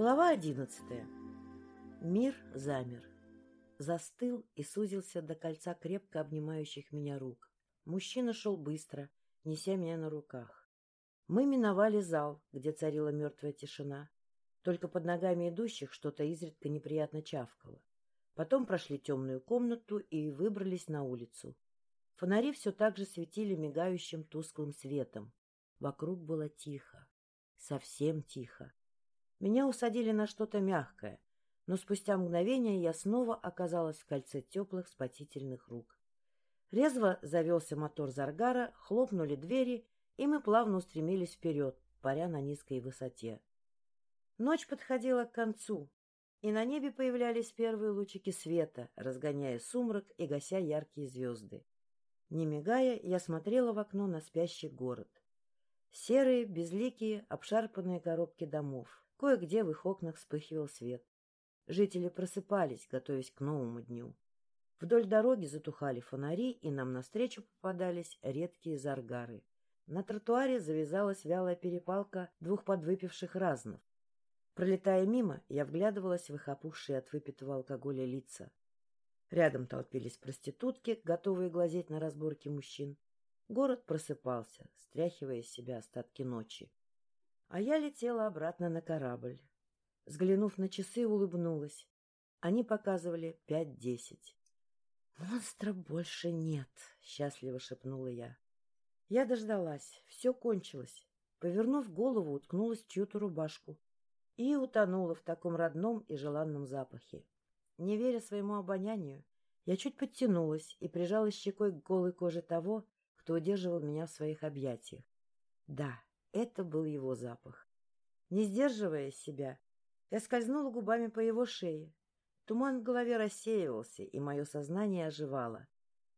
Глава одиннадцатая. Мир замер. Застыл и сузился до кольца крепко обнимающих меня рук. Мужчина шел быстро, неся меня на руках. Мы миновали зал, где царила мертвая тишина. Только под ногами идущих что-то изредка неприятно чавкало. Потом прошли темную комнату и выбрались на улицу. Фонари все так же светили мигающим тусклым светом. Вокруг было тихо. Совсем тихо. Меня усадили на что-то мягкое, но спустя мгновение я снова оказалась в кольце теплых спасительных рук. Резво завелся мотор Заргара, хлопнули двери, и мы плавно устремились вперед, паря на низкой высоте. Ночь подходила к концу, и на небе появлялись первые лучики света, разгоняя сумрак и гася яркие звезды. Не мигая, я смотрела в окно на спящий город. Серые, безликие, обшарпанные коробки домов. Кое-где в их окнах вспыхивал свет. Жители просыпались, готовясь к новому дню. Вдоль дороги затухали фонари, и нам навстречу попадались редкие заргары. На тротуаре завязалась вялая перепалка двух подвыпивших разнов. Пролетая мимо, я вглядывалась в их опухшие от выпитого алкоголя лица. Рядом толпились проститутки, готовые глазеть на разборки мужчин. Город просыпался, стряхивая из себя остатки ночи. А я летела обратно на корабль. Взглянув на часы, улыбнулась. Они показывали пять-десять. «Монстра больше нет», — счастливо шепнула я. Я дождалась. Все кончилось. Повернув голову, уткнулась в чью-то рубашку и утонула в таком родном и желанном запахе. Не веря своему обонянию, я чуть подтянулась и прижалась щекой к голой коже того, кто удерживал меня в своих объятиях. Да, это был его запах. Не сдерживая себя, я скользнула губами по его шее. Туман в голове рассеивался, и мое сознание оживало.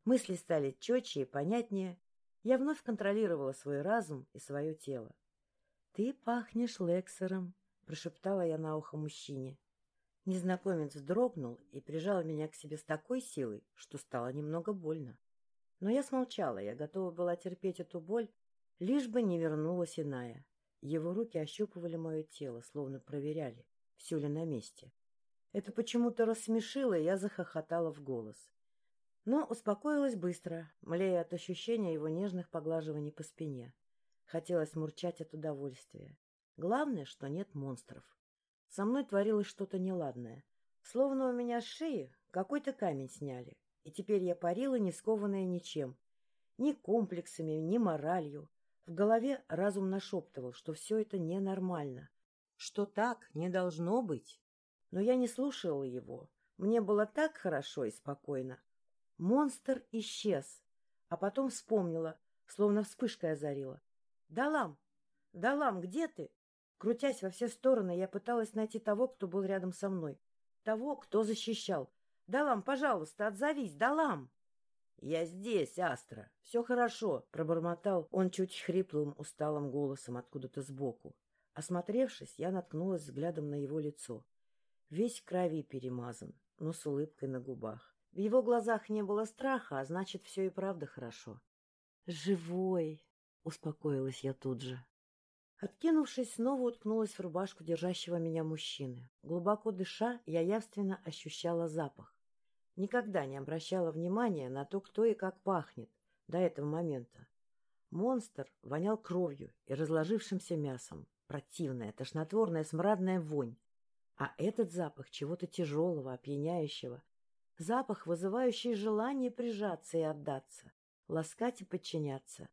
Мысли стали четче и понятнее. Я вновь контролировала свой разум и свое тело. — Ты пахнешь Лексером, — прошептала я на ухо мужчине. Незнакомец вздрогнул и прижал меня к себе с такой силой, что стало немного больно. Но я смолчала, я готова была терпеть эту боль, Лишь бы не вернулась иная. Его руки ощупывали мое тело, словно проверяли, все ли на месте. Это почему-то рассмешило, и я захохотала в голос. Но успокоилась быстро, млея от ощущения его нежных поглаживаний по спине. Хотелось мурчать от удовольствия. Главное, что нет монстров. Со мной творилось что-то неладное. Словно у меня с шеи какой-то камень сняли, и теперь я парила, не скованная ничем. Ни комплексами, ни моралью. В голове разум нашептывал, что все это ненормально, что так не должно быть. Но я не слушала его. Мне было так хорошо и спокойно. Монстр исчез, а потом вспомнила, словно вспышкой озарила. «Далам! Далам, где ты?» Крутясь во все стороны, я пыталась найти того, кто был рядом со мной. Того, кто защищал. «Далам, пожалуйста, отзовись! Далам!» «Я здесь, Астра. Все хорошо», — пробормотал он чуть хриплым, усталым голосом откуда-то сбоку. Осмотревшись, я наткнулась взглядом на его лицо. Весь крови перемазан, но с улыбкой на губах. В его глазах не было страха, а значит, все и правда хорошо. «Живой!» — успокоилась я тут же. Откинувшись, снова уткнулась в рубашку держащего меня мужчины. Глубоко дыша, я явственно ощущала запах. Никогда не обращала внимания на то, кто и как пахнет до этого момента. Монстр вонял кровью и разложившимся мясом. Противная, тошнотворная, смрадная вонь. А этот запах чего-то тяжелого, опьяняющего. Запах, вызывающий желание прижаться и отдаться, ласкать и подчиняться.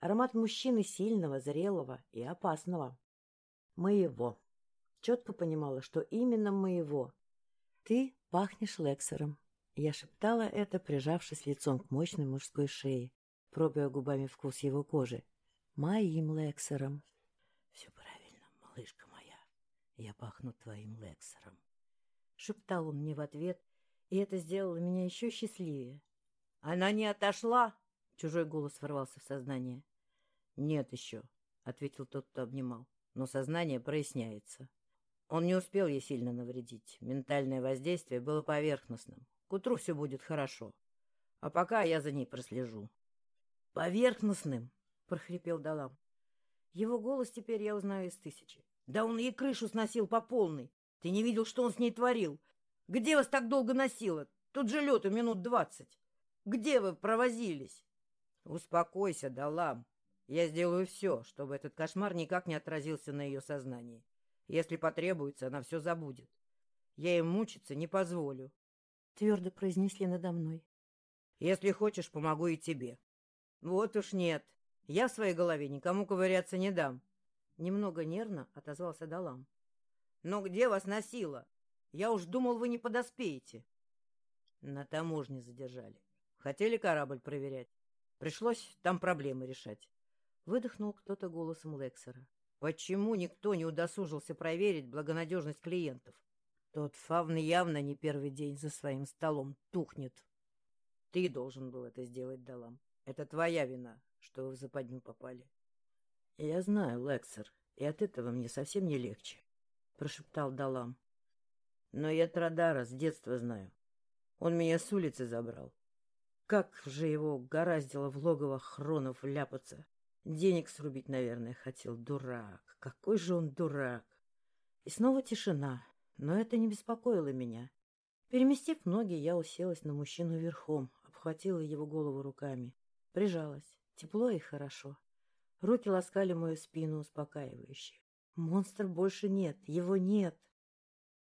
Аромат мужчины сильного, зрелого и опасного. Моего. Четко понимала, что именно моего. Ты пахнешь Лексером, я шептала это, прижавшись лицом к мощной мужской шее, пробуя губами вкус его кожи. Моим Лексером. Все правильно, малышка моя. Я пахну твоим Лексером. Шептал он мне в ответ, и это сделало меня еще счастливее. Она не отошла? Чужой голос ворвался в сознание. Нет еще, ответил тот, кто обнимал. Но сознание проясняется. Он не успел ей сильно навредить. Ментальное воздействие было поверхностным. К утру все будет хорошо. А пока я за ней прослежу. — Поверхностным, — прохрипел Далам. Его голос теперь я узнаю из тысячи. Да он ей крышу сносил по полной. Ты не видел, что он с ней творил? Где вас так долго носило? Тут же лету минут двадцать. Где вы провозились? Успокойся, Далам. Я сделаю все, чтобы этот кошмар никак не отразился на ее сознании. Если потребуется, она все забудет. Я им мучиться не позволю. Твердо произнесли надо мной. Если хочешь, помогу и тебе. Вот уж нет. Я в своей голове никому ковыряться не дам. Немного нервно отозвался Далам. Но где вас носило? Я уж думал, вы не подоспеете. На таможне задержали. Хотели корабль проверять. Пришлось там проблемы решать. Выдохнул кто-то голосом Лексера. Почему никто не удосужился проверить благонадежность клиентов? Тот фавн явно не первый день за своим столом тухнет. Ты должен был это сделать, Далам. Это твоя вина, что вы в западню попали. — Я знаю, Лексер, и от этого мне совсем не легче, — прошептал Далам. — Но я Традара с детства знаю. Он меня с улицы забрал. Как же его гораздило в логово хронов ляпаться. Денег срубить, наверное, хотел. Дурак. Какой же он дурак. И снова тишина, но это не беспокоило меня. Переместив ноги, я уселась на мужчину верхом, обхватила его голову руками. Прижалась. Тепло и хорошо. Руки ласкали мою спину успокаивающе. Монстр больше нет, его нет.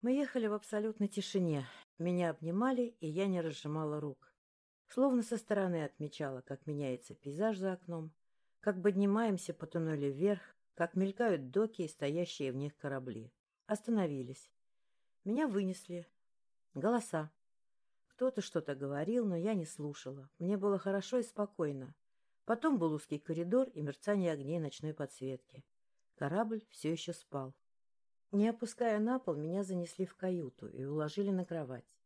Мы ехали в абсолютной тишине. Меня обнимали, и я не разжимала рук. Словно со стороны отмечала, как меняется пейзаж за окном, как поднимаемся по туннелю вверх, как мелькают доки и стоящие в них корабли. Остановились. Меня вынесли. Голоса. Кто-то что-то говорил, но я не слушала. Мне было хорошо и спокойно. Потом был узкий коридор и мерцание огней ночной подсветки. Корабль все еще спал. Не опуская на пол, меня занесли в каюту и уложили на кровать.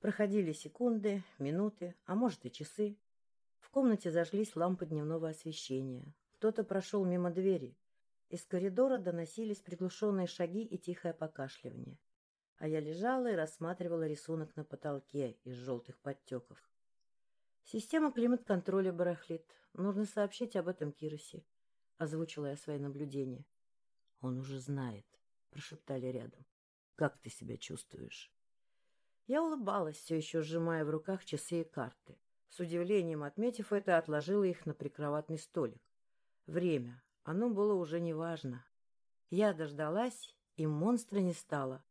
Проходили секунды, минуты, а может и часы. В комнате зажглись лампы дневного освещения. Кто-то прошел мимо двери. Из коридора доносились приглушенные шаги и тихое покашливание а я лежала и рассматривала рисунок на потолке из желтых подтеков. Система климат-контроля барахлит. Нужно сообщить об этом Киросе. Озвучила я свои наблюдения. Он уже знает, прошептали рядом. Как ты себя чувствуешь? Я улыбалась, все еще сжимая в руках часы и карты. С удивлением отметив это, отложила их на прикроватный столик. Время. Оно было уже неважно. Я дождалась, и монстра не стало.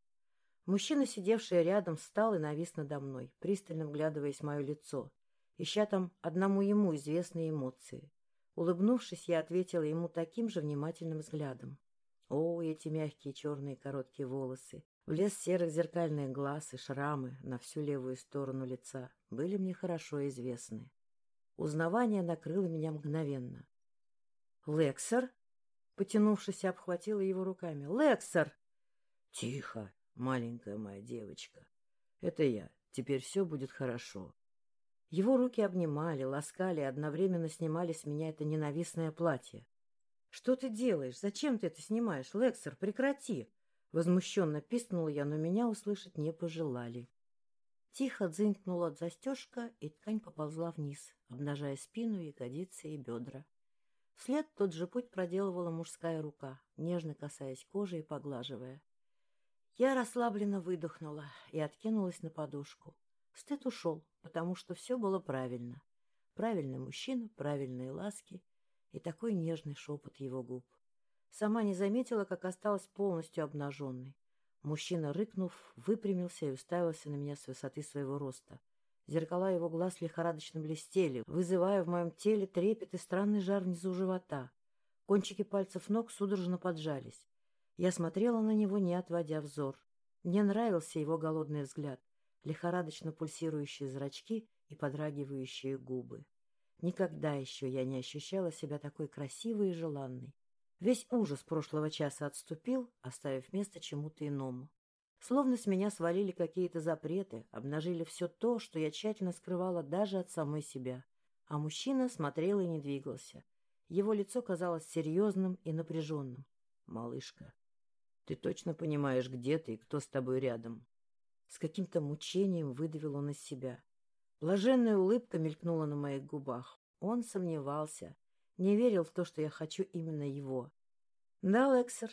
Мужчина, сидевший рядом, встал и навис надо мной, пристально вглядываясь в мое лицо, ища там одному ему известные эмоции. Улыбнувшись, я ответила ему таким же внимательным взглядом. О, эти мягкие черные короткие волосы, блеск серых зеркальных глаз и шрамы на всю левую сторону лица были мне хорошо известны. Узнавание накрыло меня мгновенно. «Лексер?» Потянувшись, обхватила его руками. «Лексер!» «Тихо!» Маленькая моя девочка. Это я. Теперь все будет хорошо. Его руки обнимали, ласкали одновременно снимали с меня это ненавистное платье. — Что ты делаешь? Зачем ты это снимаешь? Лексер, прекрати! Возмущенно пискнула я, но меня услышать не пожелали. Тихо дзынькнула от застежка, и ткань поползла вниз, обнажая спину, ягодицы и бедра. Вслед тот же путь проделывала мужская рука, нежно касаясь кожи и поглаживая. Я расслабленно выдохнула и откинулась на подушку. Стыд ушел, потому что все было правильно. Правильный мужчина, правильные ласки и такой нежный шепот его губ. Сама не заметила, как осталась полностью обнаженной. Мужчина, рыкнув, выпрямился и уставился на меня с высоты своего роста. Зеркала его глаз лихорадочно блестели, вызывая в моем теле трепет и странный жар внизу живота. Кончики пальцев ног судорожно поджались. Я смотрела на него, не отводя взор. Мне нравился его голодный взгляд, лихорадочно пульсирующие зрачки и подрагивающие губы. Никогда еще я не ощущала себя такой красивой и желанной. Весь ужас прошлого часа отступил, оставив место чему-то иному. Словно с меня свалили какие-то запреты, обнажили все то, что я тщательно скрывала даже от самой себя. А мужчина смотрел и не двигался. Его лицо казалось серьезным и напряженным. «Малышка, ты точно понимаешь, где ты и кто с тобой рядом. С каким-то мучением выдавил он из себя. Блаженная улыбка мелькнула на моих губах. Он сомневался, не верил в то, что я хочу именно его. — Да, Лексер,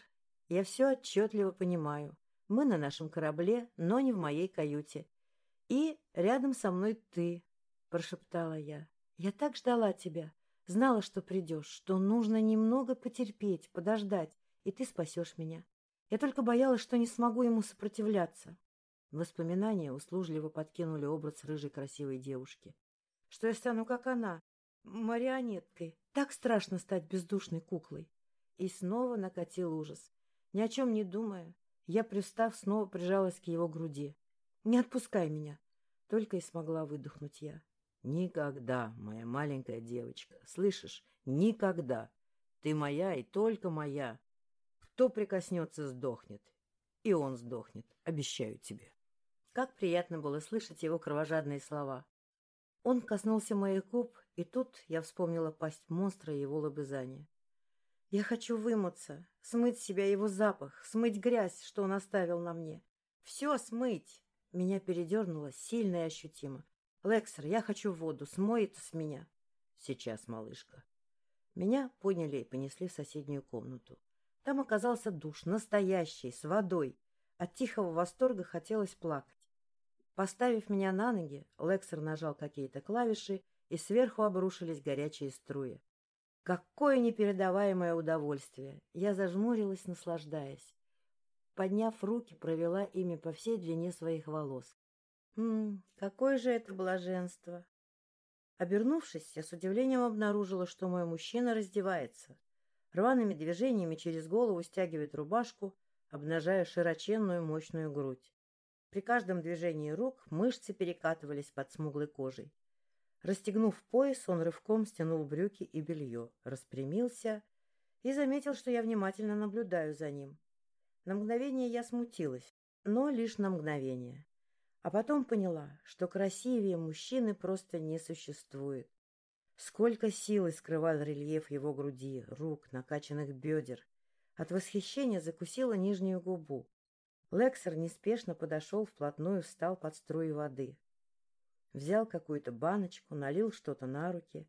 Я все отчетливо понимаю. Мы на нашем корабле, но не в моей каюте. И рядом со мной ты, — прошептала я. Я так ждала тебя. Знала, что придешь, что нужно немного потерпеть, подождать, и ты спасешь меня. Я только боялась, что не смогу ему сопротивляться. Воспоминания услужливо подкинули образ рыжей красивой девушки. Что я стану, как она, марионеткой. Так страшно стать бездушной куклой. И снова накатил ужас. Ни о чем не думая, я, пристав, снова прижалась к его груди. «Не отпускай меня!» Только и смогла выдохнуть я. «Никогда, моя маленькая девочка, слышишь? Никогда! Ты моя и только моя! Кто прикоснется, сдохнет. И он сдохнет, обещаю тебе!» Как приятно было слышать его кровожадные слова. Он коснулся моих губ, и тут я вспомнила пасть монстра и его лобызание. Я хочу вымыться, смыть с себя его запах, смыть грязь, что он оставил на мне. Все смыть! Меня передернуло сильно и ощутимо. «Лексер, я хочу воду, смой это с меня». «Сейчас, малышка». Меня подняли и понесли в соседнюю комнату. Там оказался душ, настоящий, с водой. От тихого восторга хотелось плакать. Поставив меня на ноги, Лексер нажал какие-то клавиши, и сверху обрушились горячие струи. Какое непередаваемое удовольствие! Я зажмурилась, наслаждаясь. Подняв руки, провела ими по всей длине своих волос. Ммм, какое же это блаженство! Обернувшись, я с удивлением обнаружила, что мой мужчина раздевается. Рваными движениями через голову стягивает рубашку, обнажая широченную мощную грудь. При каждом движении рук мышцы перекатывались под смуглой кожей. Расстегнув пояс, он рывком стянул брюки и белье, распрямился и заметил, что я внимательно наблюдаю за ним. На мгновение я смутилась, но лишь на мгновение. А потом поняла, что красивее мужчины просто не существует. Сколько силы скрывал рельеф его груди, рук, накачанных бедер. От восхищения закусила нижнюю губу. Лексер неспешно подошел вплотную, встал под струи воды. Взял какую-то баночку, налил что-то на руки.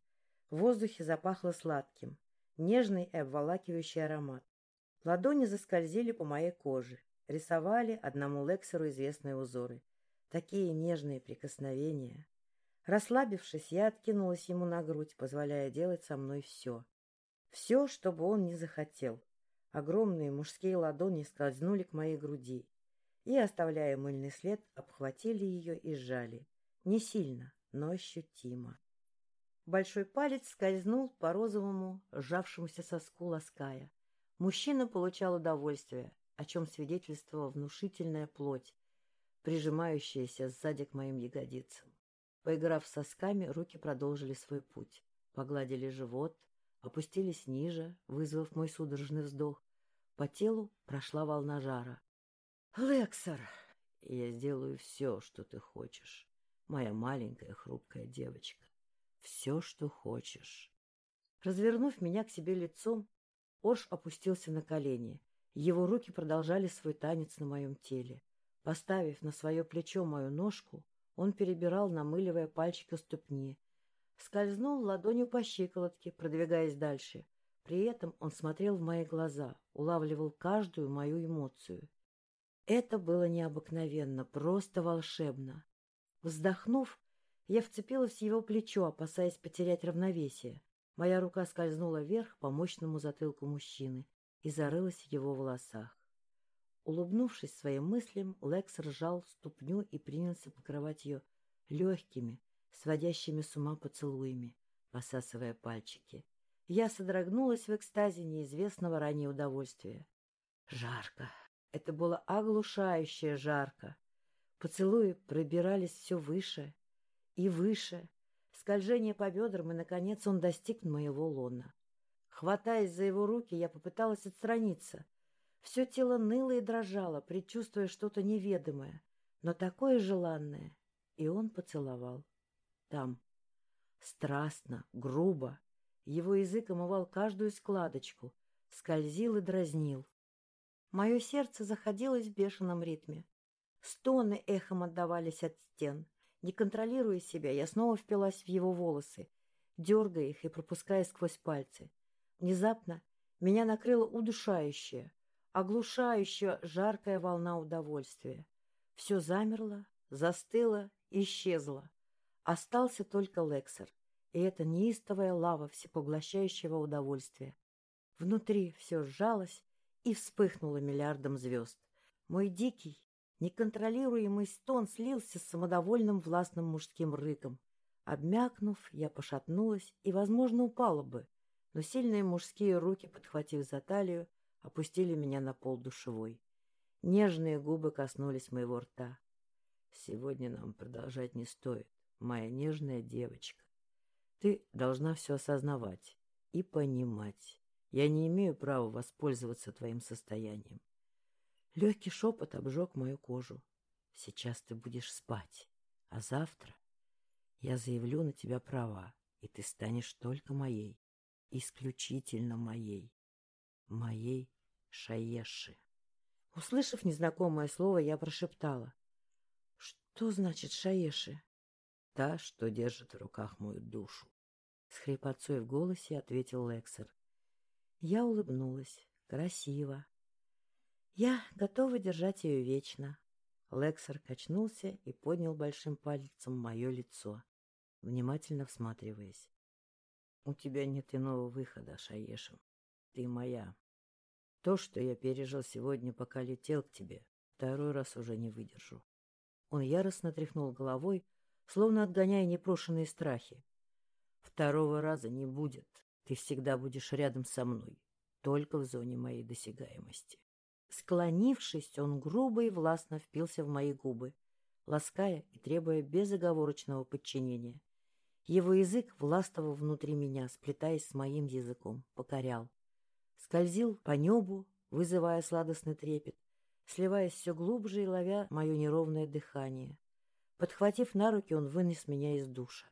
В воздухе запахло сладким, нежный и обволакивающий аромат. Ладони заскользили по моей коже, рисовали одному Лексеру известные узоры. Такие нежные прикосновения. Расслабившись, я откинулась ему на грудь, позволяя делать со мной все. Все, что бы он не захотел. Огромные мужские ладони скользнули к моей груди и, оставляя мыльный след, обхватили ее и сжали. Не сильно, но ощутимо. Большой палец скользнул по розовому, сжавшемуся соску лаская. Мужчина получал удовольствие, о чем свидетельствовала внушительная плоть, прижимающаяся сзади к моим ягодицам. Поиграв сосками, руки продолжили свой путь. Погладили живот, опустились ниже, вызвав мой судорожный вздох. По телу прошла волна жара. «Лексер, я сделаю все, что ты хочешь, моя маленькая хрупкая девочка. Все, что хочешь». Развернув меня к себе лицом, Орш опустился на колени. Его руки продолжали свой танец на моем теле. Поставив на свое плечо мою ножку, он перебирал, намыливая пальчики ступни. Скользнул ладонью по щиколотке, продвигаясь дальше. При этом он смотрел в мои глаза, улавливал каждую мою эмоцию. Это было необыкновенно, просто волшебно. Вздохнув, я вцепилась в его плечо, опасаясь потерять равновесие. Моя рука скользнула вверх по мощному затылку мужчины и зарылась в его волосах. Улыбнувшись своим мыслям, Лекс ржал ступню и принялся покрывать ее легкими, сводящими с ума поцелуями, посасывая пальчики. Я содрогнулась в экстазе неизвестного ранее удовольствия. Жарко. Это было оглушающе жарко. Поцелуи пробирались все выше и выше. Скольжение по бедрам, и, наконец, он достиг моего лона. Хватаясь за его руки, я попыталась отстраниться. Все тело ныло и дрожало, предчувствуя что-то неведомое, но такое желанное. И он поцеловал. Там. Страстно, грубо. Его язык омывал каждую складочку, скользил и дразнил. Мое сердце заходилось в бешеном ритме. Стоны эхом отдавались от стен. Не контролируя себя, я снова впилась в его волосы, дергая их и пропуская сквозь пальцы. Внезапно меня накрыло удушающее. Оглушающая жаркая волна удовольствия. Все замерло, застыло, исчезло. Остался только Лексер, и эта неистовая лава всепоглощающего удовольствия. Внутри все сжалось и вспыхнуло миллиардом звезд. Мой дикий, неконтролируемый стон слился с самодовольным властным мужским рыком. Обмякнув, я пошатнулась и, возможно, упала бы, но сильные мужские руки, подхватив за талию, опустили меня на пол душевой. Нежные губы коснулись моего рта. Сегодня нам продолжать не стоит, моя нежная девочка. Ты должна все осознавать и понимать. Я не имею права воспользоваться твоим состоянием. Легкий шепот обжег мою кожу. Сейчас ты будешь спать, а завтра я заявлю на тебя права, и ты станешь только моей, исключительно моей, моей Шаеши. Услышав незнакомое слово, я прошептала. — Что значит Шаеши? — Та, что держит в руках мою душу. С хрипотцой в голосе ответил Лексер. Я улыбнулась. Красиво. Я готова держать ее вечно. Лексер качнулся и поднял большим пальцем мое лицо, внимательно всматриваясь. — У тебя нет иного выхода, Шаешем. Ты моя. То, что я пережил сегодня, пока летел к тебе, второй раз уже не выдержу. Он яростно тряхнул головой, словно отгоняя непрошенные страхи. Второго раза не будет. Ты всегда будешь рядом со мной, только в зоне моей досягаемости. Склонившись, он грубо и властно впился в мои губы, лаская и требуя безоговорочного подчинения. Его язык властвовал внутри меня, сплетаясь с моим языком, покорял скользил по небу, вызывая сладостный трепет, сливаясь все глубже и ловя мое неровное дыхание. Подхватив на руки, он вынес меня из душа,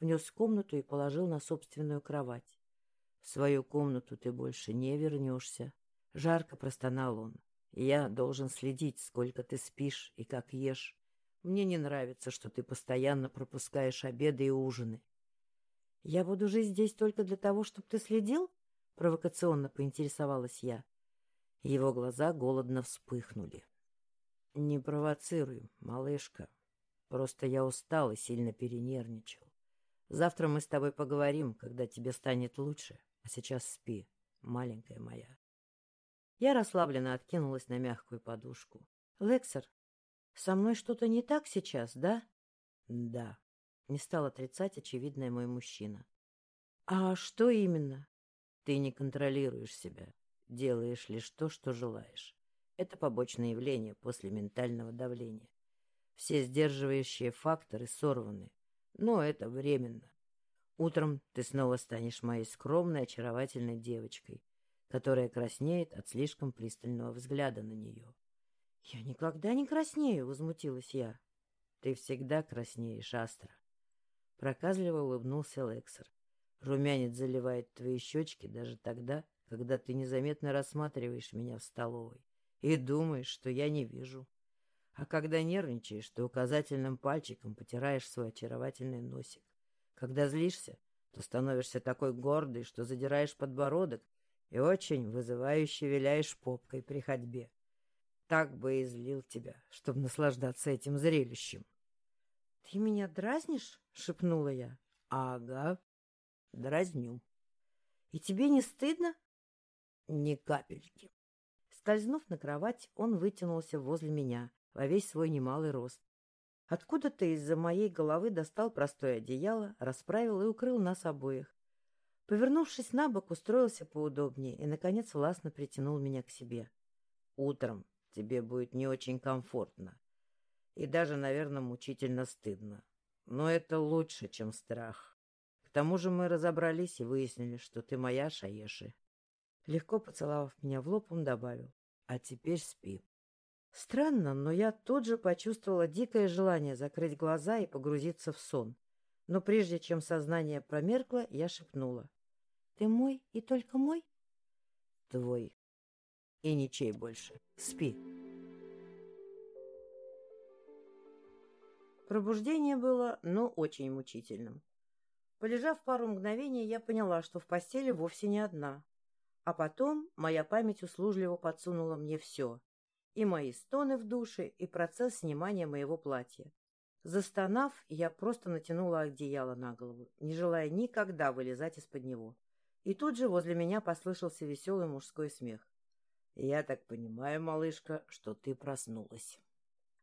внес в комнату и положил на собственную кровать. — В свою комнату ты больше не вернешься. Жарко простонал он. Я должен следить, сколько ты спишь и как ешь. Мне не нравится, что ты постоянно пропускаешь обеды и ужины. — Я буду жить здесь только для того, чтобы ты следил? Провокационно поинтересовалась я. Его глаза голодно вспыхнули. «Не провоцируй, малышка. Просто я устал и сильно перенервничал. Завтра мы с тобой поговорим, когда тебе станет лучше, а сейчас спи, маленькая моя». Я расслабленно откинулась на мягкую подушку. «Лексер, со мной что-то не так сейчас, да?» «Да», — не стал отрицать очевидное мой мужчина. «А что именно?» Ты не контролируешь себя, делаешь лишь то, что желаешь. Это побочное явление после ментального давления. Все сдерживающие факторы сорваны, но это временно. Утром ты снова станешь моей скромной, очаровательной девочкой, которая краснеет от слишком пристального взгляда на нее. — Я никогда не краснею, — возмутилась я. — Ты всегда краснеешь, Астра. Проказливо улыбнулся Лексер. Румянец заливает твои щечки даже тогда, когда ты незаметно рассматриваешь меня в столовой и думаешь, что я не вижу. А когда нервничаешь, ты указательным пальчиком потираешь свой очаровательный носик. Когда злишься, то становишься такой гордой, что задираешь подбородок и очень вызывающе виляешь попкой при ходьбе. Так бы и злил тебя, чтобы наслаждаться этим зрелищем. — Ты меня дразнишь? — шепнула я. — Ага, Дразню. И тебе не стыдно? Ни капельки. Скользнув на кровать, он вытянулся возле меня во весь свой немалый рост. Откуда-то из-за моей головы достал простое одеяло, расправил и укрыл нас обоих. Повернувшись на бок, устроился поудобнее и, наконец, властно притянул меня к себе. «Утром тебе будет не очень комфортно и даже, наверное, мучительно стыдно. Но это лучше, чем страх тому же мы разобрались и выяснили, что ты моя, Шаеши. Легко поцеловав меня в лоб, он добавил. А теперь спи. Странно, но я тут же почувствовала дикое желание закрыть глаза и погрузиться в сон. Но прежде чем сознание промеркло, я шепнула. — Ты мой и только мой? — Твой. И ничей больше. Спи. Пробуждение было, но очень мучительным. Полежав пару мгновений, я поняла, что в постели вовсе не одна. А потом моя память услужливо подсунула мне все. И мои стоны в душе, и процесс снимания моего платья. Застонав, я просто натянула одеяло на голову, не желая никогда вылезать из-под него. И тут же возле меня послышался веселый мужской смех. — Я так понимаю, малышка, что ты проснулась.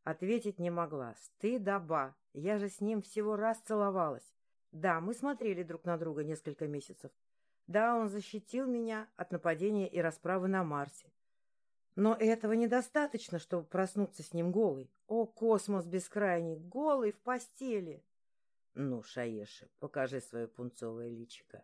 Ответить не могла. Стыдоба. Я же с ним всего раз целовалась. Да, мы смотрели друг на друга несколько месяцев. Да, он защитил меня от нападения и расправы на Марсе. Но этого недостаточно, чтобы проснуться с ним голой. О, космос бескрайний, голый в постели! Ну, Шаеши, покажи свое пунцовое личико.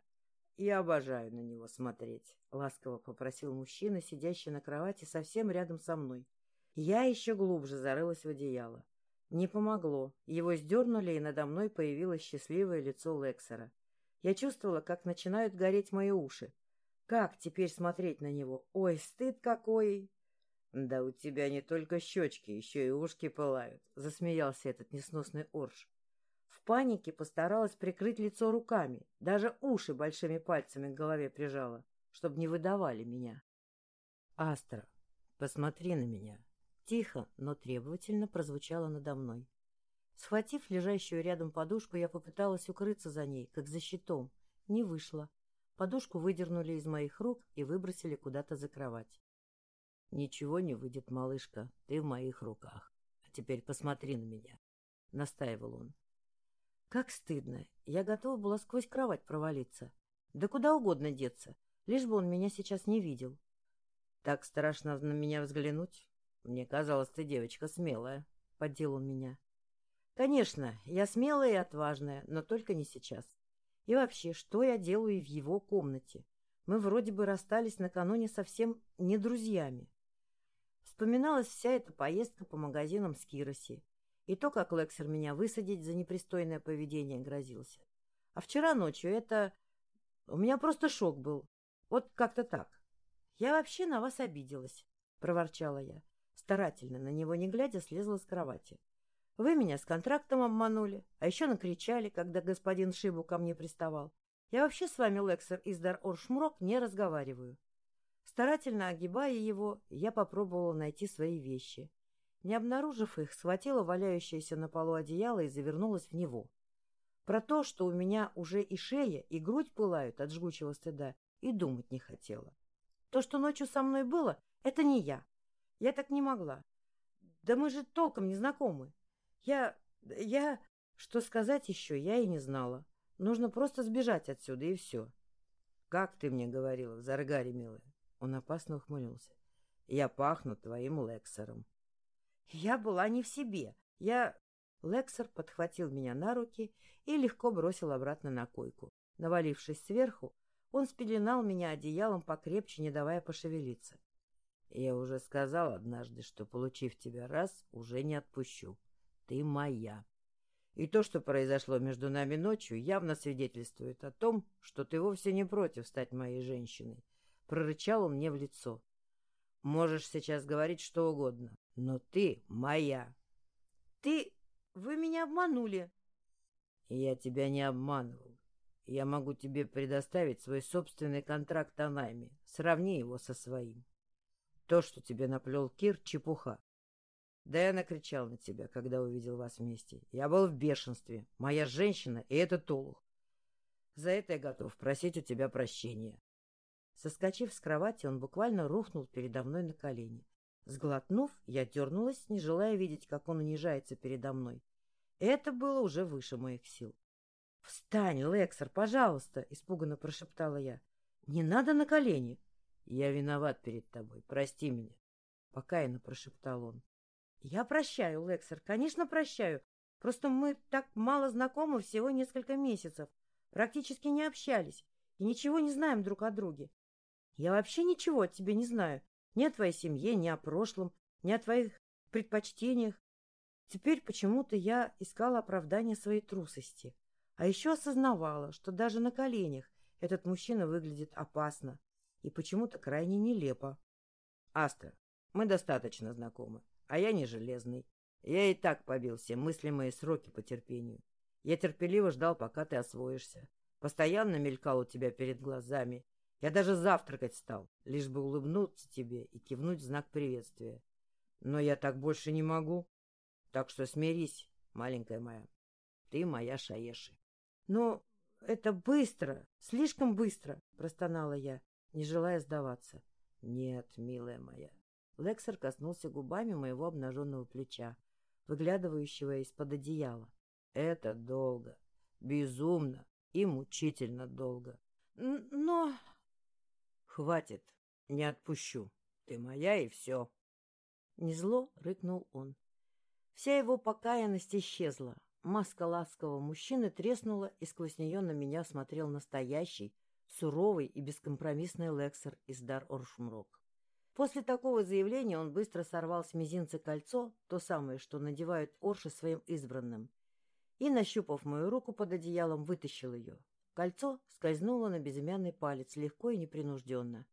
Я обожаю на него смотреть, — ласково попросил мужчина, сидящий на кровати совсем рядом со мной. Я еще глубже зарылась в одеяло. Не помогло. Его сдернули, и надо мной появилось счастливое лицо Лексера. Я чувствовала, как начинают гореть мои уши. Как теперь смотреть на него? Ой, стыд какой! Да у тебя не только щечки, еще и ушки пылают, — засмеялся этот несносный орш. В панике постаралась прикрыть лицо руками, даже уши большими пальцами к голове прижала, чтобы не выдавали меня. — Астра, посмотри на меня, Тихо, но требовательно прозвучало надо мной. Схватив лежащую рядом подушку, я попыталась укрыться за ней, как за щитом. Не вышло. Подушку выдернули из моих рук и выбросили куда-то за кровать. — Ничего не выйдет, малышка, ты в моих руках. А теперь посмотри на меня, — настаивал он. Как стыдно. Я готова была сквозь кровать провалиться. Да куда угодно деться, лишь бы он меня сейчас не видел. Так страшно на меня взглянуть. Мне казалось, ты девочка смелая, — поддел он меня. Конечно, я смелая и отважная, но только не сейчас. И вообще, что я делаю в его комнате? Мы вроде бы расстались накануне совсем не друзьями. Вспоминалась вся эта поездка по магазинам с Кироси. И то, как Лексер меня высадить за непристойное поведение грозился. А вчера ночью это... У меня просто шок был. Вот как-то так. Я вообще на вас обиделась, — проворчала я. Старательно, на него не глядя, слезла с кровати. Вы меня с контрактом обманули, а еще накричали, когда господин Шибу ко мне приставал. Я вообще с вами, Лексер из Дар-Оршмрок, не разговариваю. Старательно огибая его, я попробовала найти свои вещи. Не обнаружив их, схватила валяющееся на полу одеяло и завернулась в него. Про то, что у меня уже и шея, и грудь пылают от жгучего стыда, и думать не хотела. То, что ночью со мной было, это не я. Я так не могла. Да мы же толком не знакомы. Я... я... Что сказать еще, я и не знала. Нужно просто сбежать отсюда, и все. — Как ты мне говорила в Заргаре, милая? Он опасно ухмыльнулся. — Я пахну твоим Лексером. Я была не в себе. Я... Лексер подхватил меня на руки и легко бросил обратно на койку. Навалившись сверху, он спеленал меня одеялом покрепче, не давая пошевелиться. Я уже сказал однажды, что, получив тебя раз, уже не отпущу. Ты моя. И то, что произошло между нами ночью, явно свидетельствует о том, что ты вовсе не против стать моей женщиной. Прорычал он мне в лицо. Можешь сейчас говорить что угодно, но ты моя. Ты... Вы меня обманули. Я тебя не обманывал. Я могу тебе предоставить свой собственный контракт о найме. Сравни его со своим. То, что тебе наплел Кир, чепуха. Да я накричал на тебя, когда увидел вас вместе. Я был в бешенстве. Моя женщина и этот олух. За это я готов просить у тебя прощения. Соскочив с кровати, он буквально рухнул передо мной на колени. Сглотнув, я дернулась, не желая видеть, как он унижается передо мной. Это было уже выше моих сил. — Встань, Лексер, пожалуйста! — испуганно прошептала я. — Не надо на колени! Я виноват перед тобой. Прости меня. Покаянно прошептал он. Я прощаю, Лексер, конечно, прощаю. Просто мы так мало знакомы всего несколько месяцев. Практически не общались и ничего не знаем друг о друге. Я вообще ничего от тебя не знаю. Ни о твоей семье, ни о прошлом, ни о твоих предпочтениях. Теперь почему-то я искала оправдание своей трусости. А еще осознавала, что даже на коленях этот мужчина выглядит опасно и почему-то крайне нелепо. — Астра, мы достаточно знакомы, а я не железный. Я и так побил все мыслимые сроки по терпению. Я терпеливо ждал, пока ты освоишься. Постоянно мелькал у тебя перед глазами. Я даже завтракать стал, лишь бы улыбнуться тебе и кивнуть в знак приветствия. Но я так больше не могу. Так что смирись, маленькая моя. Ты моя Шаеши. Но это быстро, слишком быстро, простонала я, не желая сдаваться. Нет, милая моя. Лексер коснулся губами моего обнаженного плеча, выглядывающего из-под одеяла. Это долго, безумно и мучительно долго. Но... Хватит, не отпущу. Ты моя и все. Незло рыкнул он. Вся его покаянность исчезла. Маска ласкового мужчины треснула, и сквозь нее на меня смотрел настоящий, суровый и бескомпромиссный Лексер из Дар-Оршмрок. После такого заявления он быстро сорвал с мизинца кольцо, то самое, что надевают орши своим избранным, и, нащупав мою руку под одеялом, вытащил ее. Кольцо скользнуло на безымянный палец легко и непринужденно.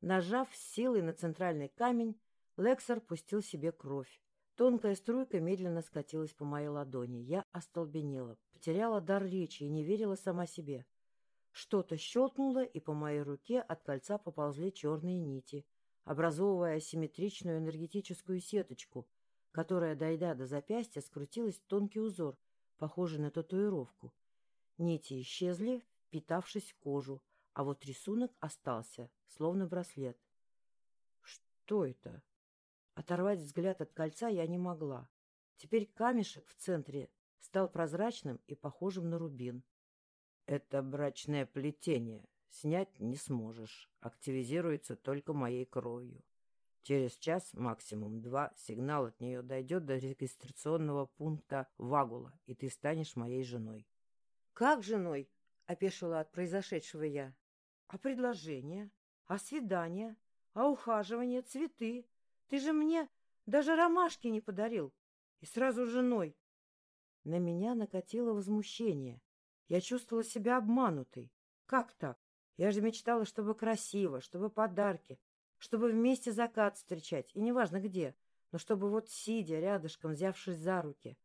Нажав силой на центральный камень, Лексер пустил себе кровь. Тонкая струйка медленно скатилась по моей ладони. Я остолбенела, потеряла дар речи и не верила сама себе. Что-то щелкнуло, и по моей руке от кольца поползли черные нити, образовывая симметричную энергетическую сеточку, которая, дойдя до запястья, скрутилась в тонкий узор, похожий на татуировку. Нити исчезли, впитавшись в кожу, а вот рисунок остался, словно браслет. Что это? Оторвать взгляд от кольца я не могла. Теперь камешек в центре стал прозрачным и похожим на рубин. Это брачное плетение. Снять не сможешь. Активизируется только моей кровью. Через час, максимум два, сигнал от нее дойдет до регистрационного пункта Вагула, и ты станешь моей женой. — Как женой? — опешила от произошедшего я. — А предложение? А свидание? А ухаживание? Цветы? Ты же мне даже ромашки не подарил. И сразу женой. На меня накатило возмущение. Я чувствовала себя обманутой. Как так? Я же мечтала, чтобы красиво, чтобы подарки, чтобы вместе закат встречать, и неважно где, но чтобы вот сидя рядышком, взявшись за руки,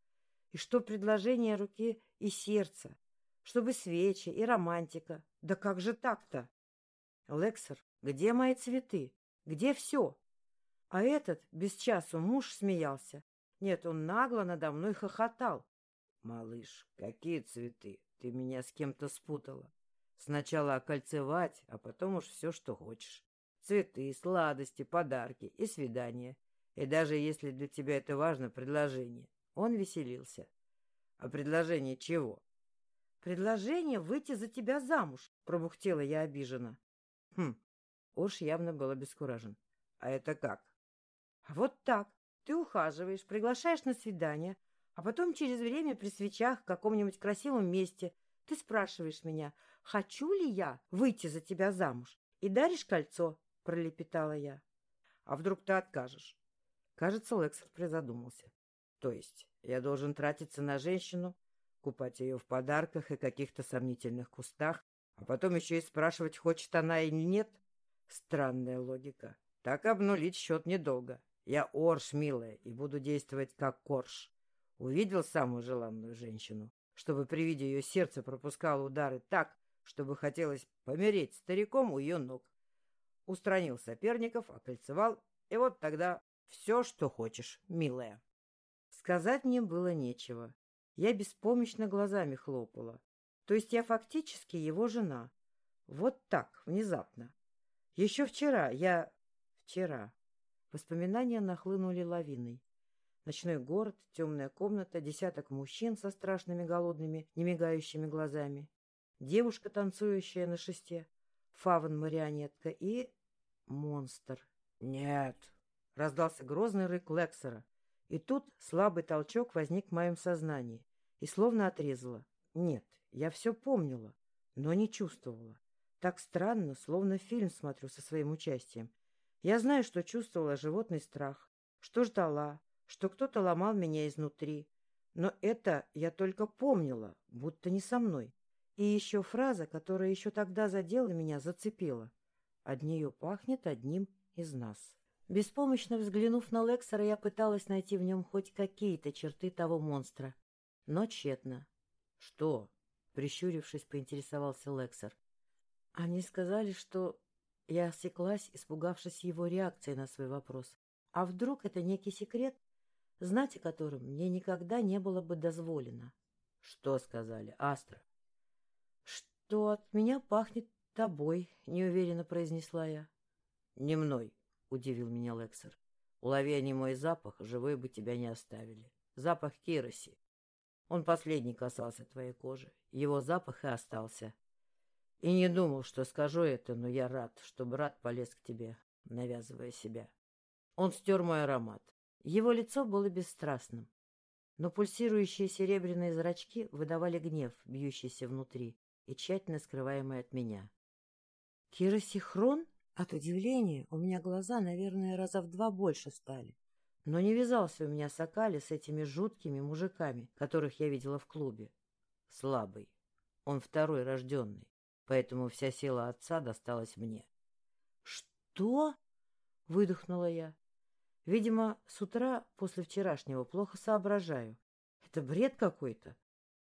и что предложение руки и сердца, чтобы свечи и романтика. Да как же так-то? Лексер, где мои цветы? Где все? А этот без часу муж смеялся. Нет, он нагло надо мной хохотал. — Малыш, какие цветы? Ты меня с кем-то спутала. Сначала окольцевать, а потом уж все, что хочешь. Цветы, сладости, подарки и свидания. И даже если для тебя это важно, предложение. Он веселился. А предложение чего? Предложение выйти за тебя замуж, пробухтела я обиженно. Хм, уж явно был обескуражен. А это как? А вот так. Ты ухаживаешь, приглашаешь на свидание, а потом через время при свечах в каком-нибудь красивом месте ты спрашиваешь меня, хочу ли я выйти за тебя замуж, и даришь кольцо, — пролепетала я. А вдруг ты откажешь? Кажется, Лексер призадумался. То есть я должен тратиться на женщину, купать ее в подарках и каких-то сомнительных кустах, а потом еще и спрашивать, хочет она или нет? Странная логика. Так обнулить счет недолго. Я Орш, милая, и буду действовать как Корж. Увидел самую желанную женщину, чтобы при виде ее сердце пропускало удары так, чтобы хотелось помереть стариком у ее ног. Устранил соперников, окольцевал, и вот тогда все, что хочешь, милая. Сказать мне было нечего. Я беспомощно глазами хлопала. То есть я фактически его жена. Вот так, внезапно. Еще вчера я... Вчера. Воспоминания нахлынули лавиной. Ночной город, темная комната, десяток мужчин со страшными голодными, немигающими глазами, девушка, танцующая на шесте, фавн-марионетка и... монстр. «Нет!» — раздался грозный рык Лексера. И тут слабый толчок возник в моем сознании и словно отрезало. Нет, я все помнила, но не чувствовала. Так странно, словно фильм смотрю со своим участием. Я знаю, что чувствовала животный страх, что ждала, что кто-то ломал меня изнутри. Но это я только помнила, будто не со мной. И еще фраза, которая еще тогда задела меня, зацепила. От нее пахнет одним из нас. Беспомощно взглянув на Лексера, я пыталась найти в нем хоть какие-то черты того монстра. Но тщетно. — Что? — прищурившись, поинтересовался Лексер. Они сказали, что я осеклась, испугавшись его реакции на свой вопрос. А вдруг это некий секрет, знать о котором мне никогда не было бы дозволено? — Что сказали, Астра? — Что от меня пахнет тобой, — неуверенно произнесла я. — Не мной, — удивил меня Лексер. — Улови они мой запах, живой бы тебя не оставили. Запах Кироси. Он последний касался твоей кожи. Его запах и остался. И не думал, что скажу это, но я рад, что брат полез к тебе, навязывая себя. Он стер мой аромат. Его лицо было бесстрастным, но пульсирующие серебряные зрачки выдавали гнев, бьющийся внутри и тщательно скрываемый от меня. Киросихрон? От удивления у меня глаза, наверное, раза в два больше стали. Но не вязался у меня Сокали с этими жуткими мужиками, которых я видела в клубе. Слабый. Он второй рожденный, поэтому вся сила отца досталась мне. — Что? — выдохнула я. Видимо, с утра после вчерашнего плохо соображаю. Это бред какой-то.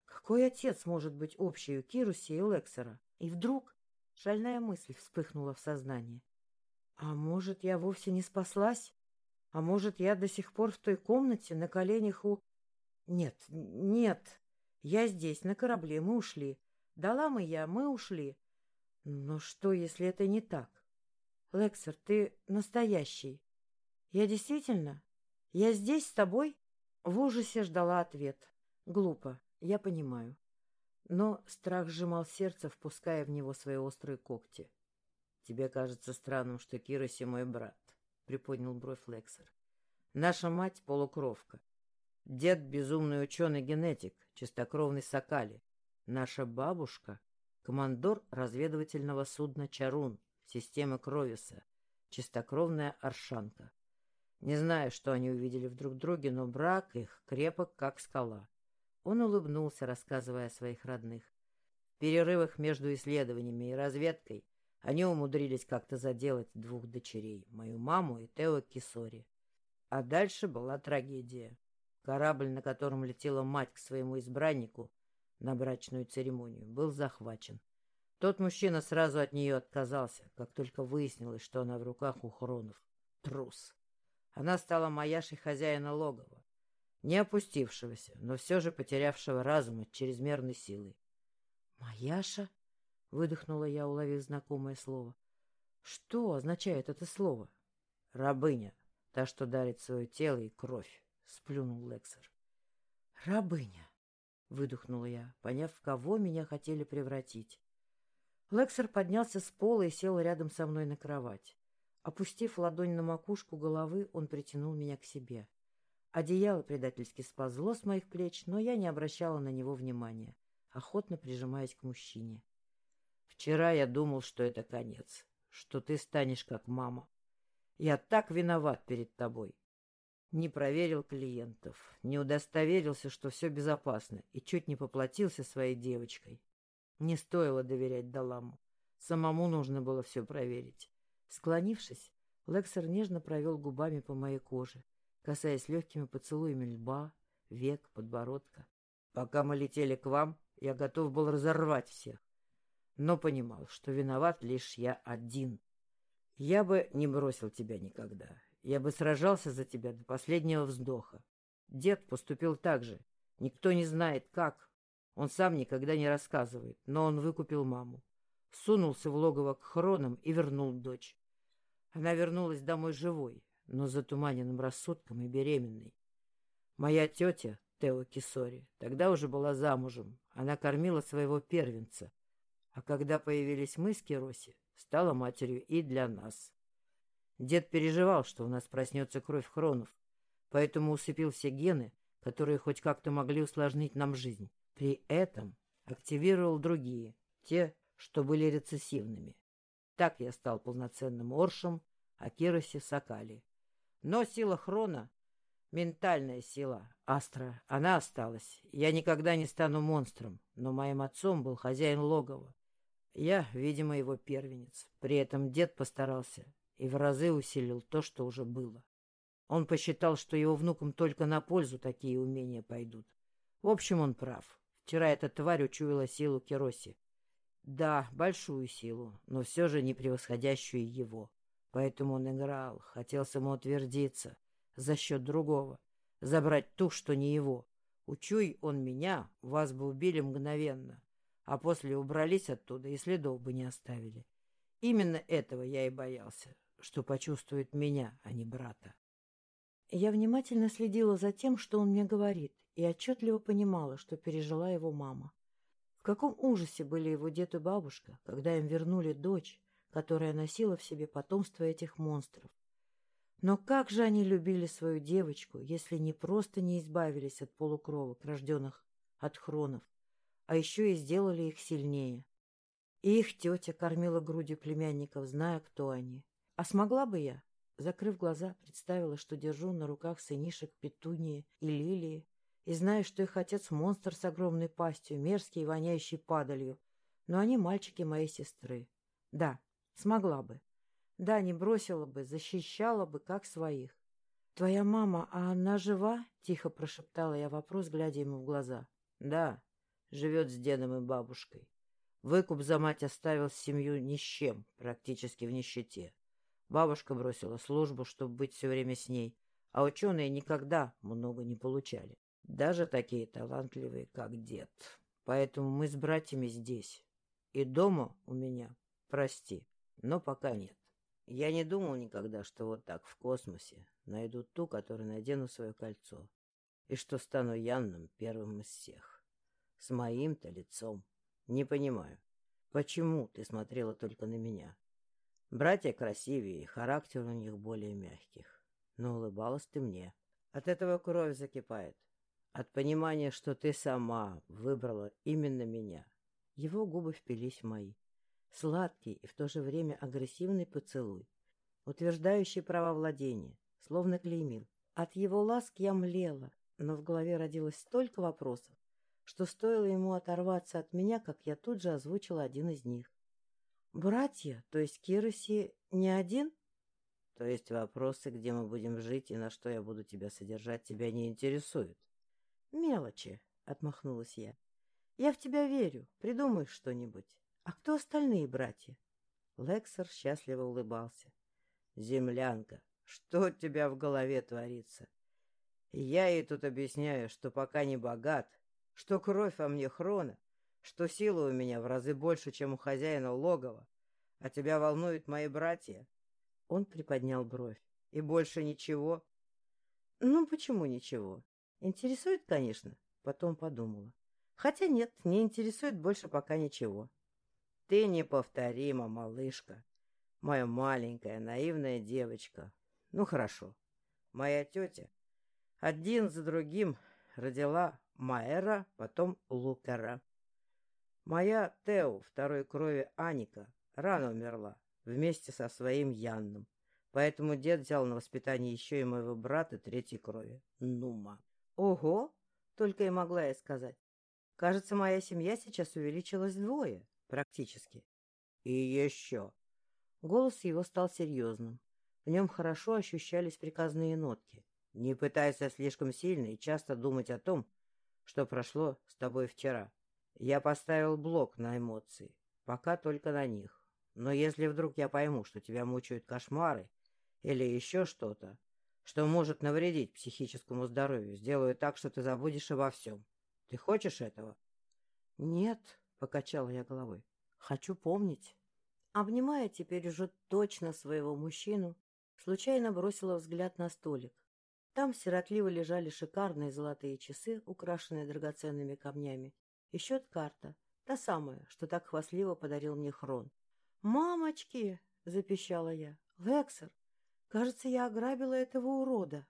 Какой отец может быть общий у Кируси и Лексера? И вдруг шальная мысль вспыхнула в сознании. А может, я вовсе не спаслась? А может, я до сих пор в той комнате на коленях у... Нет, нет, я здесь, на корабле, мы ушли. Далам и я, мы ушли. Но что, если это не так? Лексер, ты настоящий. Я действительно? Я здесь с тобой? В ужасе ждала ответ. Глупо, я понимаю. Но страх сжимал сердце, впуская в него свои острые когти. — Тебе кажется странным, что Кироси мой брат. — приподнял бровь Лексер. «Наша мать — полукровка. Дед — безумный ученый-генетик, чистокровный Сокали. Наша бабушка — командор разведывательного судна «Чарун» системы Кровиса, чистокровная Аршанка. Не знаю, что они увидели в друг друге, но брак их крепок, как скала. Он улыбнулся, рассказывая о своих родных. В перерывах между исследованиями и разведкой они умудрились как-то заделать двух дочерей, мою маму и Тео Кисори. А дальше была трагедия. Корабль, на котором летела мать к своему избраннику на брачную церемонию, был захвачен. Тот мужчина сразу от нее отказался, как только выяснилось, что она в руках у Хронов. Трус. Она стала маяшей хозяина логова, не опустившегося, но все же потерявшего разум от чрезмерной силы. «Маяша?» — выдохнула я, уловив знакомое слово. «Что означает это слово?» «Рабыня, та, что дарит свое тело и кровь», — сплюнул Лексер. «Рабыня», — выдохнула я, поняв, в кого меня хотели превратить. Лексер поднялся с пола и сел рядом со мной на кровать. Опустив ладонь на макушку головы, он притянул меня к себе. Одеяло предательски сползло с моих плеч, но я не обращала на него внимания, охотно прижимаясь к мужчине. Вчера я думал, что это конец, что ты станешь как мама. Я так виноват перед тобой. Не проверил клиентов, не удостоверился, что все безопасно, и чуть не поплатился своей девочкой. Не стоило доверять Даламу. Самому нужно было все проверить. Склонившись, Лексер нежно провел губами по моей коже, касаясь легкими поцелуями лба, век, подбородка. Пока мы летели к вам, я готов был разорвать всех но понимал, что виноват лишь я один. Я бы не бросил тебя никогда. Я бы сражался за тебя до последнего вздоха. Дед поступил так же. Никто не знает, как. Он сам никогда не рассказывает, но он выкупил маму. Сунулся в логово к хронам и вернул дочь. Она вернулась домой живой, но затуманенным рассудком и беременной. Моя тетя, Тео Кисори, тогда уже была замужем. Она кормила своего первенца, а когда появились мы с Кироси, стала матерью и для нас. Дед переживал, что у нас проснется кровь хронов, поэтому усыпил все гены, которые хоть как-то могли усложнить нам жизнь. При этом активировал другие, те, что были рецессивными. Так я стал полноценным оршем, а Кироси — Сакали. Но сила хрона — ментальная сила, Астра, она осталась. Я никогда не стану монстром, но моим отцом был хозяин логова. Я, видимо, его первенец. При этом дед постарался и в разы усилил то, что уже было. Он посчитал, что его внукам только на пользу такие умения пойдут. В общем, он прав. Вчера эта тварь учуяла силу Кероси. Да, большую силу, но все же не превосходящую его. Поэтому он играл, хотел самоутвердиться за счет другого, забрать ту, что не его. Учуй он меня, вас бы убили мгновенно, а после убрались оттуда и следов бы не оставили. Именно этого я и боялся, что почувствует меня, а не брата. Я внимательно следила за тем, что он мне говорит, и отчетливо понимала, что пережила его мама. Каком ужасе были его дед и бабушка, когда им вернули дочь, которая носила в себе потомство этих монстров. Но как же они любили свою девочку, если не просто не избавились от полукровок, рожденных от хронов, а еще и сделали их сильнее. И их тетя кормила грудью племянников, зная, кто они. А смогла бы я? Закрыв глаза, представила, что держу на руках сынишек Петунии и Лилии, и знаю, что их отец монстр с огромной пастью, мерзкий и воняющий падалью, но они мальчики моей сестры. Да, смогла бы. Да, не бросила бы, защищала бы, как своих. — Твоя мама, а она жива? — тихо прошептала я вопрос, глядя ему в глаза. — Да, живет с дедом и бабушкой. Выкуп за мать оставил семью ни с чем, практически в нищете. Бабушка бросила службу, чтобы быть все время с ней, а ученые никогда много не получали. Даже такие талантливые, как дед. Поэтому мы с братьями здесь. И дома у меня, прости, но пока нет. Я не думал никогда, что вот так в космосе найду ту, которой надену свое кольцо, и что стану Янным первым из всех. С моим-то лицом. Не понимаю, почему ты смотрела только на меня? Братья красивее, характер у них более мягких. Но улыбалась ты мне. От этого кровь закипает. От понимания, что ты сама выбрала именно меня. Его губы впились в мои. Сладкий и в то же время агрессивный поцелуй, утверждающий право владения, словно клеймил. От его ласк я млела, но в голове родилось столько вопросов, что стоило ему оторваться от меня, как я тут же озвучила один из них. «Братья, то есть Кироси не один?» «То есть вопросы, где мы будем жить и на что я буду тебя содержать, тебя не интересуют?» «Мелочи», — отмахнулась я. «Я в тебя верю, придумай что-нибудь. А кто остальные братья?» Лексер счастливо улыбался. «Землянка, что у тебя в голове творится? Я ей тут объясняю, что пока не богат, что кровь во мне хрона, что силы у меня в разы больше, чем у хозяина логова, а тебя волнуют мои братья?» Он приподнял бровь. «И больше ничего?» «Ну, почему ничего? Интересует, конечно», — потом подумала. «Хотя нет, не интересует больше пока ничего». «Ты неповторима, малышка, моя маленькая наивная девочка. Ну, хорошо. Моя тетя один за другим родила Маэра, потом Лукера. Моя Тео, второй крови Аника, рано умерла, вместе со своим Янном. Поэтому дед взял на воспитание еще и моего брата третьей крови, Нума. Ого! Только и могла я сказать. Кажется, моя семья сейчас увеличилась вдвое, практически. И еще. Голос его стал серьезным. В нем хорошо ощущались приказные нотки. Не пытайся слишком сильно и часто думать о том, что прошло с тобой вчера. Я поставил блок на эмоции, пока только на них. Но если вдруг я пойму, что тебя мучают кошмары или еще что-то, что может навредить психическому здоровью, сделаю так, что ты забудешь обо всем. Ты хочешь этого? — Нет, — покачала я головой, — хочу помнить. Обнимая теперь уже точно своего мужчину, случайно бросила взгляд на столик. Там сиротливо лежали шикарные золотые часы, украшенные драгоценными камнями, и счет-карта, та самая, что так хвастливо подарил мне Хрон. «Мамочки!» — запищала я. «Лексер, кажется, я ограбила этого урода».